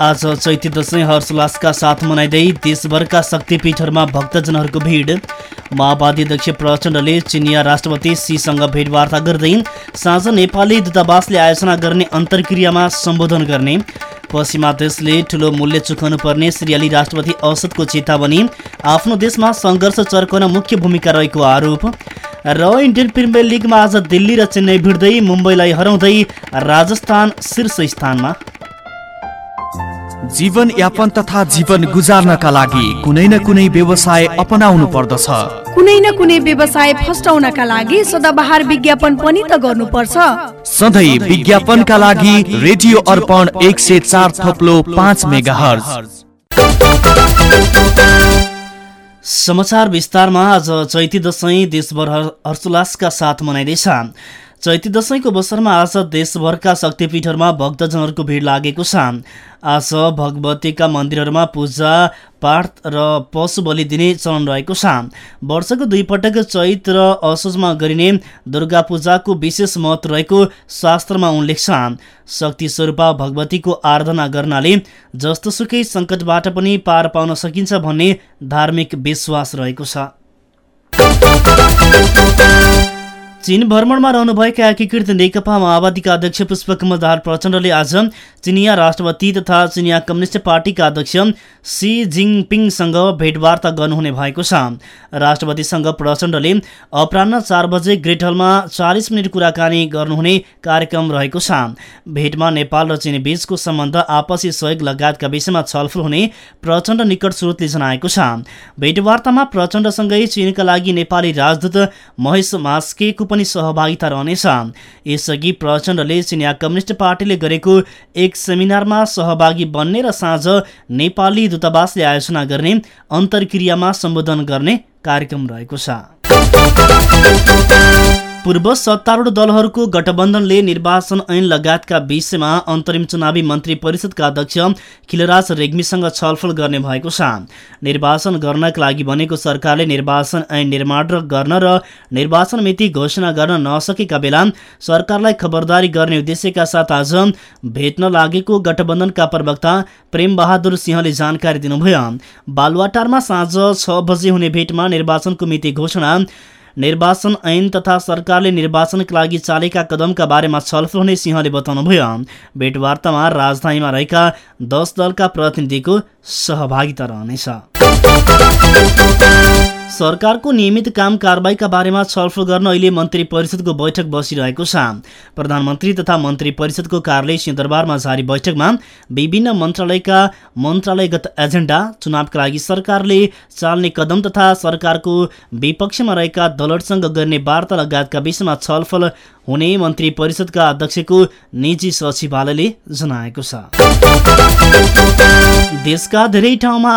आज चैती दशैँ हर्षोल्लासका साथ मनाइँदै देशभरका शक्तिपीठहरूमा भक्तजनहरूको भिड। माओवादी अध्यक्ष प्रचण्डले चिनिया राष्ट्रपति सीसँग भेटवार्ता गर्दै साँझ नेपाली दूतावासले आयोजना गर्ने अन्तर्क्रियामा सम्बोधन गर्ने। पश्चिमा देशले ठुलो मूल्य चुकाउनु पर्ने सिरियाली राष्ट्रपति औसतको चेतावनी आफ्नो देशमा सङ्घर्ष चर्काउन मुख्य भूमिका रहेको आरोप। र इन्डियन प्रिमियर लिगमा आज दिल्ली र चेन्नई भिड्दै मुम्बईलाई हराउँदै राजस्थान शीर्ष स्थानमा। जीवन यापन तथा जीवन गुजार्नका लागि कुनै न कुनै व्यवसाय अपनाउनु पर्दछ। कुनै न कुनै व्यवसाय फस्टाउनका लागि सदाबहार विज्ञापन पनि त गर्नुपर्छ। सधैँ विज्ञापनका लागि रेडियो अर्पण एक सय चार थप्लो पाँच मेगा समाचार विस्तारमा आज चैती दशैं देशभर हर्षोल्लासका साथ मनाइँदैछ। चैती दशैंको अवसरमा आज देशभरका शक्तिपीठहरूमा भक्तजनहरूको भिड लागेको छ। आज भगवतीका मन्दिरहरूमा पूजा पाठ र पशु बलि दिने चलन रहेको छ। वर्षको दुई पटक चैत र असोजमा गरिने दुर्गा पूजाको विशेष महत्व रहेको शास्त्रमा उल्लेख छ। शक्ति स्वरूपा भगवतीको आराधना गर्नाले जस्तोसुकै सङ्कटबाट पनि पार पाउन सकिन्छ भन्ने धार्मिक विश्वास रहेको छ। चीन भ्रमणमा रहनुभएका एकीकृत नेकपा माओवादीका अध्यक्ष पुष्पकमल दाहाल प्रचण्डले आज चिनिया राष्ट्रपति तथा चिनिया कम्युनिस्ट पार्टीका अध्यक्ष सी जिङपिङसँग भेटवार्ता गर्नुहुने भएको छ। राष्ट्रपतिसँग प्रचण्डले अपरान्न चार बजे ग्रेट हलमा चालिस मिनट कुराकानी गर्नुहुने कार्यक्रम रहेको छ। भेटमा नेपाल र चीन बीचको सम्बन्ध आपसी सहयोग लगायतका विषयमा छलफल हुने प्रचण्ड निकट स्रोतले जनाएको छ। भेटवार्तामा प्रचण्डसँगै चीनका लागि नेपाली राजदूत महेश मास्केको पनि सहभागिता रहनेछ। यसअघि प्रचण्डले चिनिया कम्युनिस्ट पार्टीले गरेको एक सेमिनारमा सहभागी बन्ने र साँझ नेपाली दूतावासले आयोजना गर्ने अन्तर्क्रियामा सम्बोधन गर्ने कार्यक्रम रहेको छ। पूर्व सत्तारूढ दलहरूको गठबन्धनले निर्वाचन ऐन लगायतका विषयमा अन्तरिम चुनावी मन्त्री परिषदका अध्यक्ष खिलराज रेग्मीसँग छलफल गर्ने भएको छ। निर्वाचन गर्नका लागि भनेको सरकारले निर्वाचन ऐन निर्माण गर्न र निर्वाचन मिति घोषणा गर्न नसकेका बेला सरकारलाई खबरदारी गर्ने उद्देश्यका साथ आज भेट्न लागेको गठबन्धनका प्रवक्ता प्रेम बहादुर सिंहले जानकारी दिनुभयो। बालुवाटारमा साँझ छ बजे हुने भेटमा निर्वाचनको मिति घोषणा निर्वाचन ऐन तथा सरकारले निर्वाचनका लागि चालेका कदमका बारेमा छलफल हुने सिंहले बताउनुभयो। भेटवार्तामा राजधानीमा रहेका दस दलका प्रतिनिधिको सहभागिता रहनेछ। सरकारको नियमित काम कारवाहीका बारेमा छलफल गर्न अहिले मन्त्री परिषदको बैठक बसिरहेको छ। प्रधानमन्त्री तथा मन्त्री परिषदको कार्यालय सिंहदरबारमा जारी बैठकमा विभिन्न मन्त्रालयका मन्त्रालयगत एजेन्डा चुनावका लागि सरकारले चाल्ने कदम तथा सरकारको विपक्षमा रहेका दलहरूसँग गर्ने वार्ता लगायतका विषयमा छलफल हुने मन्त्री परिषदका अध्यक्षको निजी सचिवालयले जनाएको छ। देशका धेरै ठाउँमा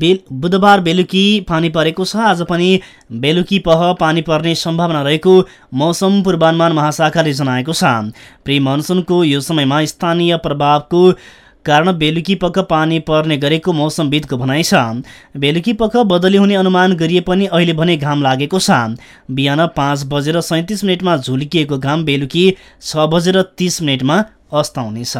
बेल बुधबार बेलुकी पानी परेको छ। आज पनि बेलुकी पह पानी पर्ने सम्भावना रहेको मौसम पूर्वानुमान महाशाखाले जनाएको छ। प्री मनसुनको यो समयमा स्थानीय प्रभावको कारण बेलुकी पख पानी पर्ने गरेको मौसमविदको भनाइ छ। बेलुकी पख बदली हुने अनुमान गरिए पनि अहिले भने घाम लागेको छ। बिहान पाँच बजेर सैँतिस मिनटमा झुल्किएको घाम बेलुकी छ बजेर तिस मिनटमा अस्ताउनेछ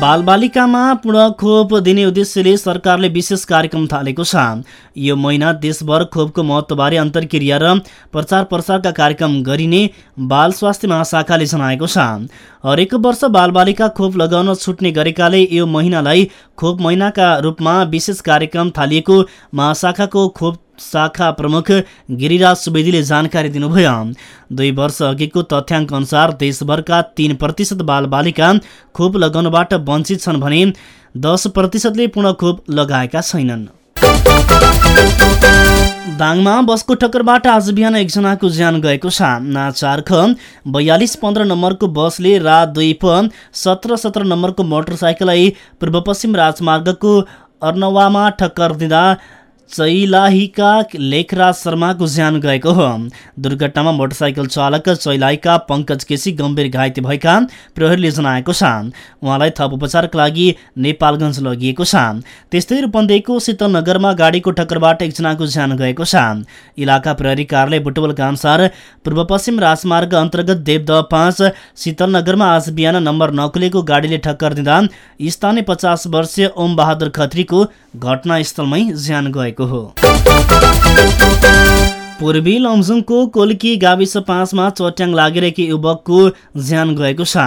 बालबालिकामा पूर्ण खोप दिने उद्देश्यले सरकारले विशेष कार्यक्रम थालेको छ। यो महिना देशभर खोपको महत्त्वबारे अन्तर्क्रिया र प्रचार प्रसारका कार्यक्रम गरिने बाल स्वास्थ्य महाशाखाले जनाएको छ। हरेक वर्ष बालबालिका खोप लगाउन छुट्ने गरेकाले यो महिनालाई खोप महिनाका रूपमा विशेष कार्यक्रम थालिएको महाशाखाको खोप शाखा प्रमुख गिरिराज सुवेदीले जानकारी दिनुभयो। दुई वर्ष अघिको तथ्याङ्क अनुसार देशभरका तीन प्रतिशत बालबालिका खोप लगाउनबाट वञ्चित छन् भने दस प्रतिशतले पूर्ण खोप लगाएका छैनन्। दाङमा बसको ठक्करबाट आज बिहान एकजनाको ज्यान गएको छ। नाचार्ख बयालिस पन्ध्र नम्बरको बसले रात दुई प सत्र सत्र नम्बरको मोटरसाइकललाई पूर्व पश्चिम राजमार्गको अर्नवामा ठक्कर दिँदा चैलाहीका लेखराज शर्माको ज्यान गएको हो। दुर्घटनामा मोटरसाइकल चालक चैलाहीका पङ्कज केसी गम्भीर घाइते भएका प्रहरीले जनाएको छ। उहाँलाई थप उपचारका लागि नेपालगञ्ज लगिएको छ। त्यस्तै रूपन्देहीको शीतलनगरमा गाडीको टक्करबाट एकजनाको ज्यान गएको छ। इलाका प्रहरी कार्यालय बुटवलका अनुसार पूर्व पश्चिम राजमार्ग अन्तर्गत देवदह पाँच शीतलनगरमा आज बिहान नम्बर नकुलेको गाडीले ठक्कर दिँदा स्थानीय पचास वर्षीय ओम बहादुर खत्रीको घटनास्थलमै ज्यान गएको हो। पूर्वी लमजुङको कोल्की गाविस पाँचमा चट्याङ लागेर एक युवकको ज्यान गएको छ।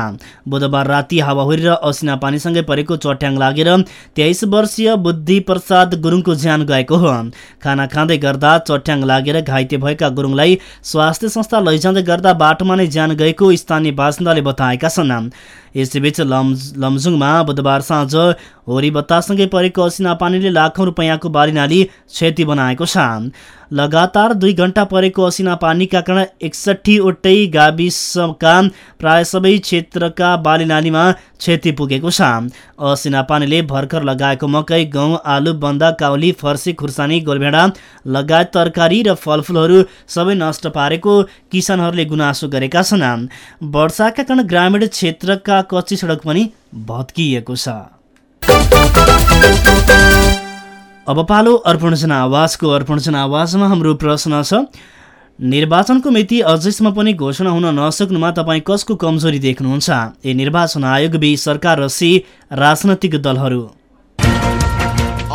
बुधबार राति हावाहुरी र असिना पानीसँगै परेको चट्याङ लागेर तेइस वर्षीय बुद्धि प्रसाद गुरुङको ज्यान गएको हो। खाना खाँदै गर्दा चट्याङ लागेर घाइते भएका गुरुङलाई स्वास्थ्य संस्था लैजाँदै गर्दा बाटोमा नै ज्यान गएको स्थानीय बासिन्दाले बताएका छन्। यसैबीच लम लमजुङमा बुधबार साँझ होरी बत्तासँगै परेको असिना पानीले लाखौँ रुपियाँको बाली नाली क्षति बनाएको छ। लगातार दुई घन्टा परेको असिना पानीका कारण एकसट्ठीवटै गाविसका प्राय सबै क्षेत्रका बाली नालीमा क्षति पुगेको छ। असिना पानीले भर्खर लगाएको मकै गहुँ आलु बन्दा काउली फर्सी खुर्सानी गोलभेडा लगायत तरकारी र फलफुलहरू सबै नष्ट पारेको किसानहरूले गुनासो गरेका छन्। वर्षाका कारण ग्रामीण क्षेत्रका कच्ची सडक पनि भत्किएको छ। अब पालो अर्पण जनावासको अर्पण जनावासमा हाम्रो प्रश्न छ निर्वाचनको मिति अझैसम्म पनि घोषणा हुन नसक्नुमा तपाईँ कसको कमजोरी देख्नुहुन्छ? ए निर्वाचन आयोग बी सरकार र सी राजनैतिक दलहरू।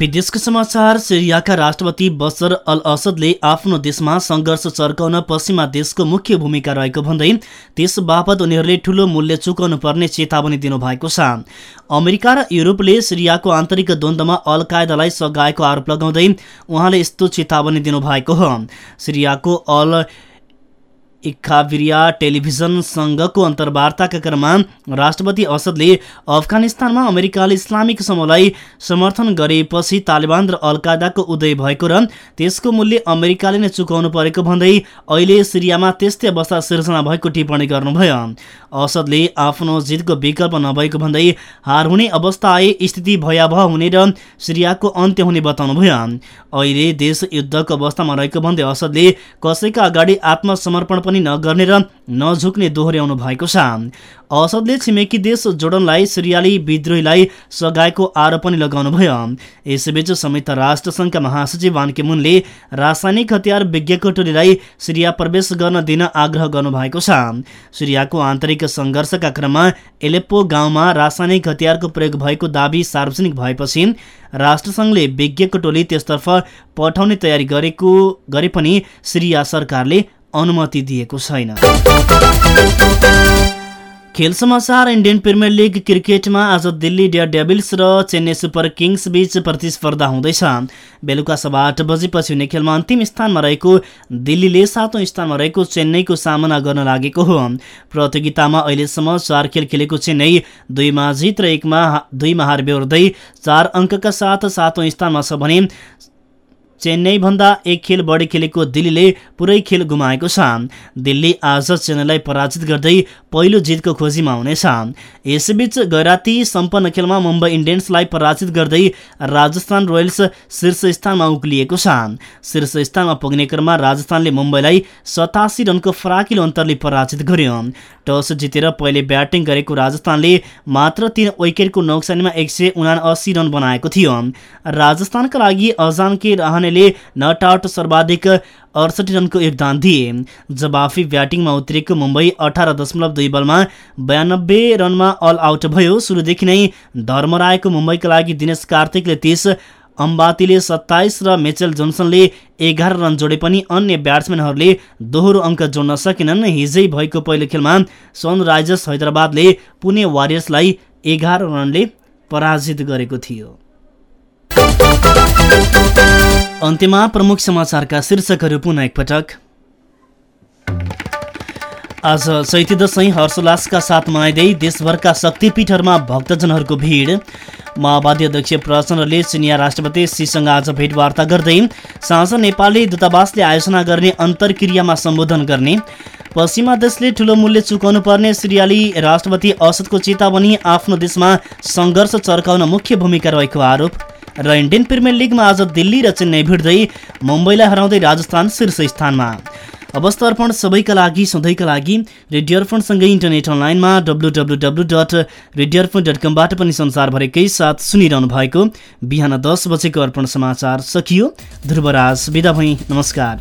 विदेशको समाचार सिरियाका राष्ट्रपति बसर अल असदले आफ्नो देशमा सङ्घर्ष चर्काउन पश्चिमा देशको मुख्य भूमिका रहेको भन्दै त्यस बापत उनीहरूले ठूलो मूल्य चुकाउनु पर्ने चेतावनी दिनुभएको छ। अमेरिका र युरोपले सिरियाको आन्तरिक द्वन्द्वमा अल कायदालाई सघाएको आरोप लगाउँदै उहाँले यस्तो चेतावनी दिनुभएको हो। सिरियाको अल इखाबिरिया टेलिभिजनसँगको अन्तर्वार्ताका क्रममा राष्ट्रपति असदले अफगानिस्तानमा अमेरिकाले इस्लामिक समूहलाई समर्थन गरेपछि तालिबान र अलकायदाको उदय भएको र त्यसको मूल्य अमेरिकाले नै चुकाउनु परेको भन्दै अहिले सिरियामा त्यस्तै अवस्था सिर्जना भएको टिप्पणी गर्नुभयो। असदले आफ्नो जितको विकल्प नभएको भन्दै हार हुने अवस्था आए स्थिति भयावह हुने र सिरियाको अन्त्य हुने बताउनुभयो। अहिले देश युद्धको अवस्थामा रहेको भन्दै असदले कसैका अगाडि आत्मसमर्पण पनि नगर्ने र नझुक्ने दोहोर्याउनु भएको छ। असदले छिमेकी देश जोर्डनलाई सिरियाली विद्रोहीलाई सघाएको आरोप पनि लगाउनुभयो। यसैबीच संयुक्त राष्ट्रसङ्घका महासचिव वान मुनले रासायनिक हतियार विज्ञको टोलीलाई सिरिया प्रवेश गर्न दिन आग्रह गर्नुभएको छ। सिरियाको आन्तरिक सङ्घर्षका क्रममा एलेप्पो गाउँमा रासायनिक हतियारको प्रयोग भएको दावी सार्वजनिक भएपछि राष्ट्रसङ्घले विज्ञको टोली त्यसतर्फ पठाउने तयारी गरेको गरे पनि सिरिया सरकारले अनुमति दिएको छैन। खेल समाचार इन्डियन प्रिमियर लिग क्रिकेटमा आज दिल्ली डेयर डेभिल्स र चेन्नई सुपर किङ्स बीच प्रतिस्पर्धा हुँदैछ। बेलुका सभा आठ बजेपछि हुने खेलमा अन्तिम स्थानमा रहेको दिल्लीले सातौँ स्थानमा रहेको चेन्नईको सामना गर्न लागेको हो। प्रतियोगितामा अहिलेसम्म चार खेल खेलेको चेन्नई दुईमा जित र एकमा दुईमा हार बेहोर्दै चार अङ्कका साथ सातौँ स्थानमा छ भने चेन्नईभन्दा एक खेल बढी खेलेको दिल्लीले पुरै खेल गुमाएको छ। दिल्ली आज चेन्नईलाई पराजित गर्दै पहिलो जितको खोजीमा हुनेछ। यसैबीच गैराती सम्पन्न खेलमा मुम्बई इन्डियन्सलाई पराजित गर्दै राजस्थान रोयल्स शीर्ष स्थानमा उक्लिएको छ। शीर्ष स्थानमा पुग्ने क्रममा राजस्थानले मुम्बईलाई सतासी रनको फराकिलो अन्तरले पराजित गर्यो। टस जितेर पहिले ब्याटिङ गरेको राजस्थानले मात्र तीन विकेटको नोक्सानीमा एक रन बनाएको थियो। राजस्थानका लागि अजान के रहनेले नट आउट सर्वाधिक अडसठी रनको योगदान दिए। जवाफी ब्याटिङमा उत्रिएको मुम्बई अठार दशमलव दुई बलमा बयानब्बे रनमा अल आउट भयो सुरुदेखि नै धर्मराएको मुम्बईका लागि दिनेश कार्तिकले तिस अम्बातीले सत्ताइस र मेचेल जोन्सनले एघार रन जोडे पनि अन्य ब्याट्सम्यानहरूले दोहोरो अङ्क जोड्न सकेनन्। हिजै भएको पहिलो खेलमा सनराइजर्स हैदराबादले पुणे वारियर्सलाई एघार रनले पराजित गरेको थियो। अन्त्यमा प्रमुख समाचारका शीर्षकहरू पुनः एकपटक। आज चैती दशैँ हर्षोल्लासका साथ मनाइँदै देशभरका शक्तिपीठहरूमा भक्तजनहरूको भिड। माओवादी अध्यक्ष प्रचण्डले चिनिया राष्ट्रपति सीसँग आज भेटवार्ता गर्दै साँझ नेपाली दूतावासले आयोजना गर्ने अन्तर्क्रियामा सम्बोधन गर्ने। पश्चिमा देशले ठुलो मूल्य चुकाउनु पर्ने सिरियाली राष्ट्रपति असदको चेतावनी आफ्नो देशमा सङ्घर्ष चर्काउन मुख्य भूमिका रहेको आरोप। र इन्डियन प्रिमियर लिगमा आज दिल्ली र चेन्नई भिड्दै मुम्बईलाई हराउँदै राजस्थान शीर्ष स्थानमा। अवस्थ अर्पण सबैका लागि सधैँका लागि रेडियो अर्पणसँगै इन्टरनेट अनलाइनमा W W W dot radio Arpan dot कमबाट पनि संसारभरिकै साथ सुनिरहनु भएको बिहान दस बजेको अर्पण समाचार सकियो। ध्रुवराज विदा भई नमस्कार।